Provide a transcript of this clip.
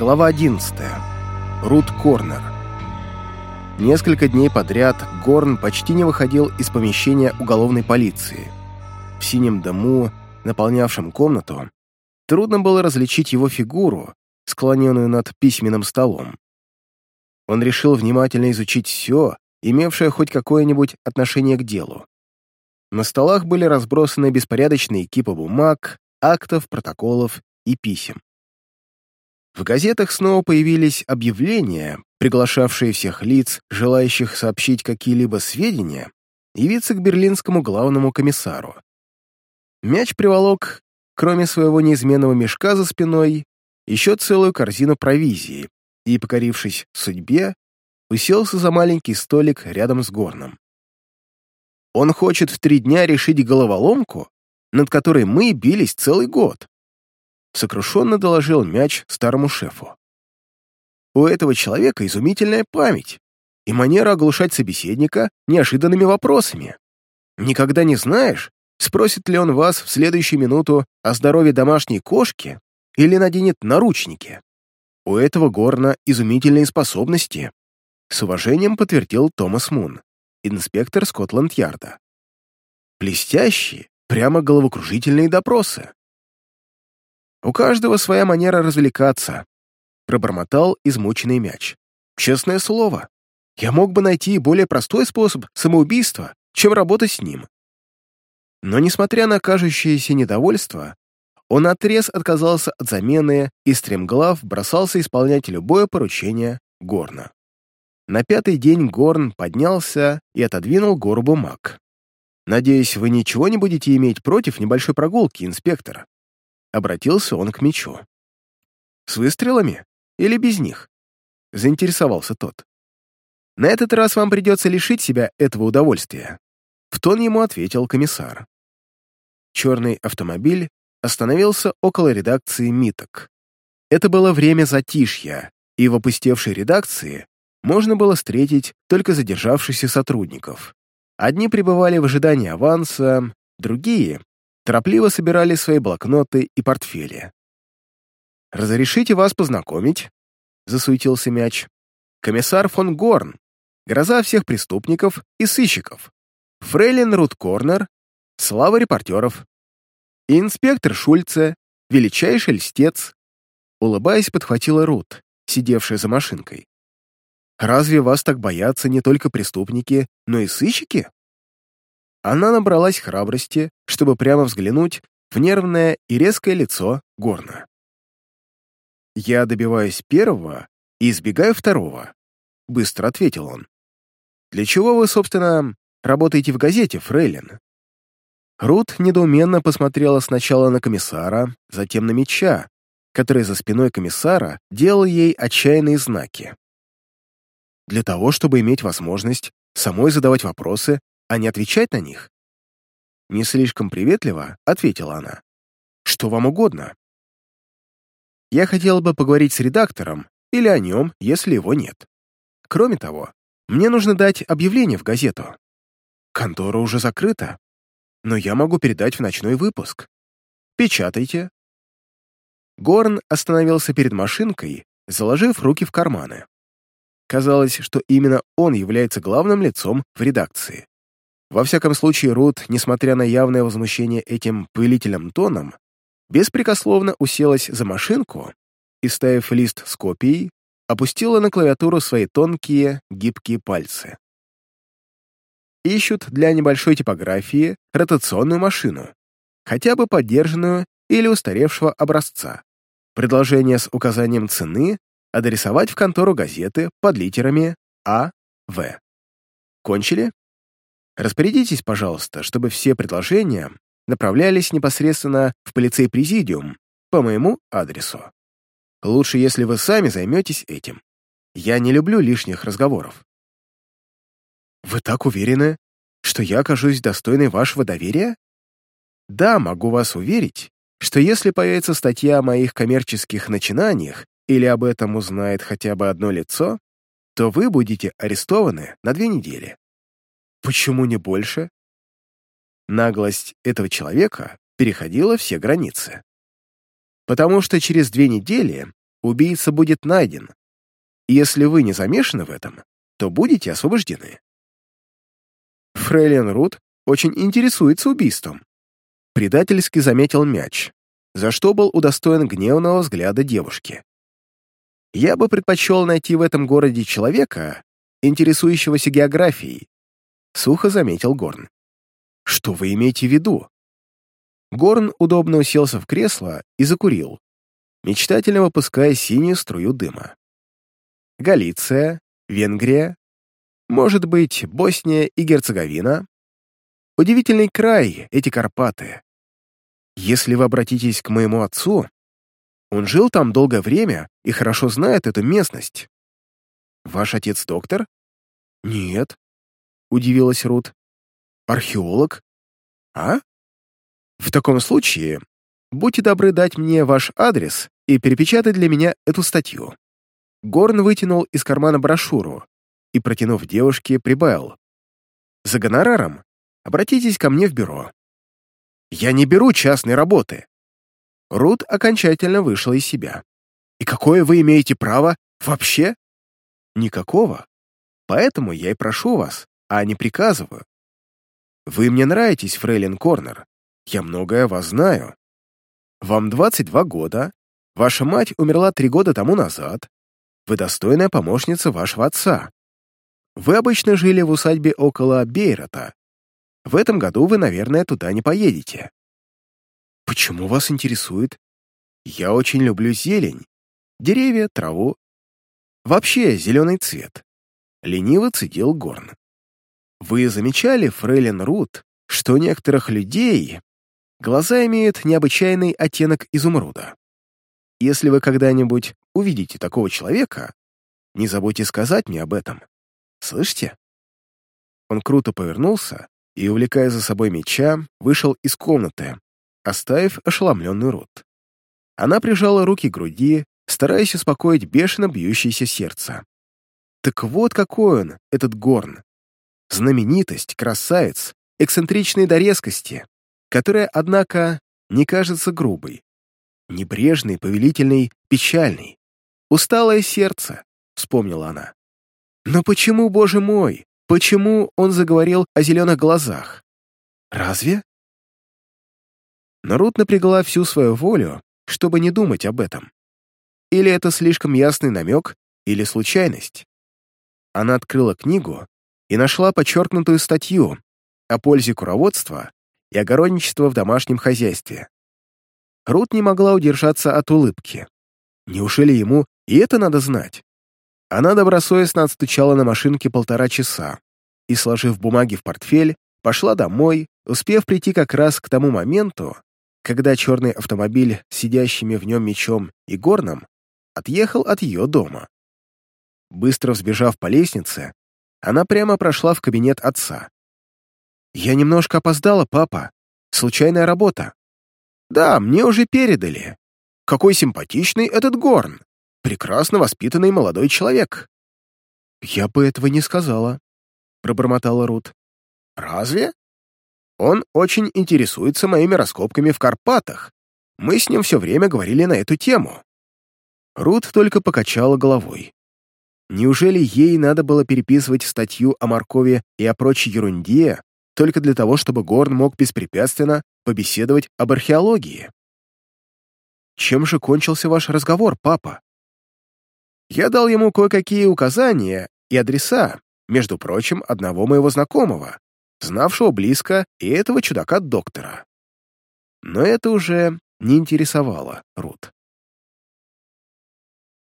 Глава 11. Рут Корнер. Несколько дней подряд Горн почти не выходил из помещения уголовной полиции. В синем дыму, наполнявшем комнату, трудно было различить его фигуру, склоненную над письменным столом. Он решил внимательно изучить все, имевшее хоть какое-нибудь отношение к делу. На столах были разбросаны беспорядочные кипы бумаг, актов, протоколов и писем. В газетах снова появились объявления, приглашавшие всех лиц, желающих сообщить какие-либо сведения, явиться к берлинскому главному комиссару. Мяч приволок, кроме своего неизменного мешка за спиной, еще целую корзину провизии и, покорившись судьбе, уселся за маленький столик рядом с горном. Он хочет в три дня решить головоломку, над которой мы бились целый год сокрушенно доложил мяч старому шефу. У этого человека изумительная память и манера оглушать собеседника неожиданными вопросами. Никогда не знаешь, спросит ли он вас в следующую минуту о здоровье домашней кошки или наденет наручники. У этого горна изумительные способности. С уважением подтвердил Томас Мун, инспектор Скотланд-Ярда. Блестящие, прямо головокружительные допросы. У каждого своя манера развлекаться», — пробормотал измученный мяч. «Честное слово, я мог бы найти более простой способ самоубийства, чем работать с ним». Но, несмотря на кажущееся недовольство, он отрез отказался от замены и стремглав бросался исполнять любое поручение Горна. На пятый день Горн поднялся и отодвинул гору бумаг. «Надеюсь, вы ничего не будете иметь против небольшой прогулки, инспектор?» Обратился он к мечу. «С выстрелами или без них?» Заинтересовался тот. «На этот раз вам придется лишить себя этого удовольствия», в тон ему ответил комиссар. Черный автомобиль остановился около редакции «Миток». Это было время затишья, и в опустевшей редакции можно было встретить только задержавшихся сотрудников. Одни пребывали в ожидании аванса, другие торопливо собирали свои блокноты и портфели. «Разрешите вас познакомить?» — засуетился мяч. «Комиссар фон Горн, гроза всех преступников и сыщиков, фрейлин Рут Корнер, слава репортеров, и инспектор Шульце, величайший льстец», улыбаясь, подхватила Рут, сидевшая за машинкой. «Разве вас так боятся не только преступники, но и сыщики?» Она набралась храбрости, чтобы прямо взглянуть в нервное и резкое лицо Горна. «Я добиваюсь первого и избегаю второго», — быстро ответил он. «Для чего вы, собственно, работаете в газете, Фрейлин?» Рут недоуменно посмотрела сначала на комиссара, затем на меча, который за спиной комиссара делал ей отчаянные знаки. Для того, чтобы иметь возможность самой задавать вопросы а не отвечать на них? Не слишком приветливо ответила она. Что вам угодно? Я хотела бы поговорить с редактором или о нем, если его нет. Кроме того, мне нужно дать объявление в газету. Контора уже закрыта, но я могу передать в ночной выпуск. Печатайте. Горн остановился перед машинкой, заложив руки в карманы. Казалось, что именно он является главным лицом в редакции. Во всяком случае, Рут, несмотря на явное возмущение этим пылительным тоном, беспрекословно уселась за машинку и, ставив лист с копией, опустила на клавиатуру свои тонкие, гибкие пальцы. Ищут для небольшой типографии ротационную машину, хотя бы поддержанную или устаревшего образца. Предложение с указанием цены адресовать в контору газеты под литерами А, В. Кончили? Распорядитесь, пожалуйста, чтобы все предложения направлялись непосредственно в полицей-президиум по моему адресу. Лучше, если вы сами займетесь этим. Я не люблю лишних разговоров. Вы так уверены, что я окажусь достойной вашего доверия? Да, могу вас уверить, что если появится статья о моих коммерческих начинаниях или об этом узнает хотя бы одно лицо, то вы будете арестованы на две недели. Почему не больше? Наглость этого человека переходила все границы. Потому что через две недели убийца будет найден. И если вы не замешаны в этом, то будете освобождены. Фрейлин Рут очень интересуется убийством. Предательски заметил мяч, за что был удостоен гневного взгляда девушки. Я бы предпочел найти в этом городе человека, интересующегося географией, сухо заметил Горн. Что вы имеете в виду? Горн удобно уселся в кресло и закурил, мечтательно выпуская синюю струю дыма. Галиция, Венгрия, может быть, Босния и Герцеговина. Удивительный край эти Карпаты. Если вы обратитесь к моему отцу, он жил там долгое время и хорошо знает эту местность. Ваш отец доктор? Нет, удивилась Рут. Археолог? А? В таком случае, будьте добры дать мне ваш адрес и перепечатать для меня эту статью. Горн вытянул из кармана брошюру и, протянув девушке, прибавил. За гонораром обратитесь ко мне в бюро. Я не беру частной работы. Рут окончательно вышла из себя. И какое вы имеете право вообще? Никакого. Поэтому я и прошу вас, а не приказываю. Вы мне нравитесь, Фрейлин Корнер. Я многое о вас знаю. Вам 22 года, ваша мать умерла три года тому назад, вы достойная помощница вашего отца. Вы обычно жили в усадьбе около Бейрота. В этом году вы, наверное, туда не поедете. Почему вас интересует? Я очень люблю зелень, деревья, траву. Вообще зеленый цвет. Лениво цедил Горн. Вы замечали, фрейлин Рут, что у некоторых людей глаза имеют необычайный оттенок изумруда? Если вы когда-нибудь увидите такого человека, не забудьте сказать мне об этом. Слышите?» Он круто повернулся и, увлекая за собой меча, вышел из комнаты, оставив ошеломленный рот. Она прижала руки к груди, стараясь успокоить бешено бьющееся сердце. Так вот какой он, этот Горн. Знаменитость, красавец, эксцентричный до резкости, которая, однако, не кажется грубой. Небрежный, повелительный, печальный. «Усталое сердце», — вспомнила она. «Но почему, боже мой, почему он заговорил о зеленых глазах? Разве?» Но Рут напрягла всю свою волю, чтобы не думать об этом. Или это слишком ясный намек, или случайность. Она открыла книгу и нашла подчеркнутую статью о пользе куроводства и огородничества в домашнем хозяйстве. Рут не могла удержаться от улыбки. Неужели ему и это надо знать? Она добросовестно отстучала на машинке полтора часа и, сложив бумаги в портфель, пошла домой, успев прийти как раз к тому моменту, когда черный автомобиль с сидящими в нем мечом и горном отъехал от ее дома. Быстро взбежав по лестнице, она прямо прошла в кабинет отца. «Я немножко опоздала, папа. Случайная работа». «Да, мне уже передали. Какой симпатичный этот Горн. Прекрасно воспитанный молодой человек». «Я бы этого не сказала», — пробормотала Рут. «Разве? Он очень интересуется моими раскопками в Карпатах. Мы с ним все время говорили на эту тему». Рут только покачала головой. Неужели ей надо было переписывать статью о моркови и о прочей ерунде только для того, чтобы Горн мог беспрепятственно побеседовать об археологии? Чем же кончился ваш разговор, папа? Я дал ему кое-какие указания и адреса, между прочим, одного моего знакомого, знавшего близко и этого чудака-доктора. Но это уже не интересовало Рут.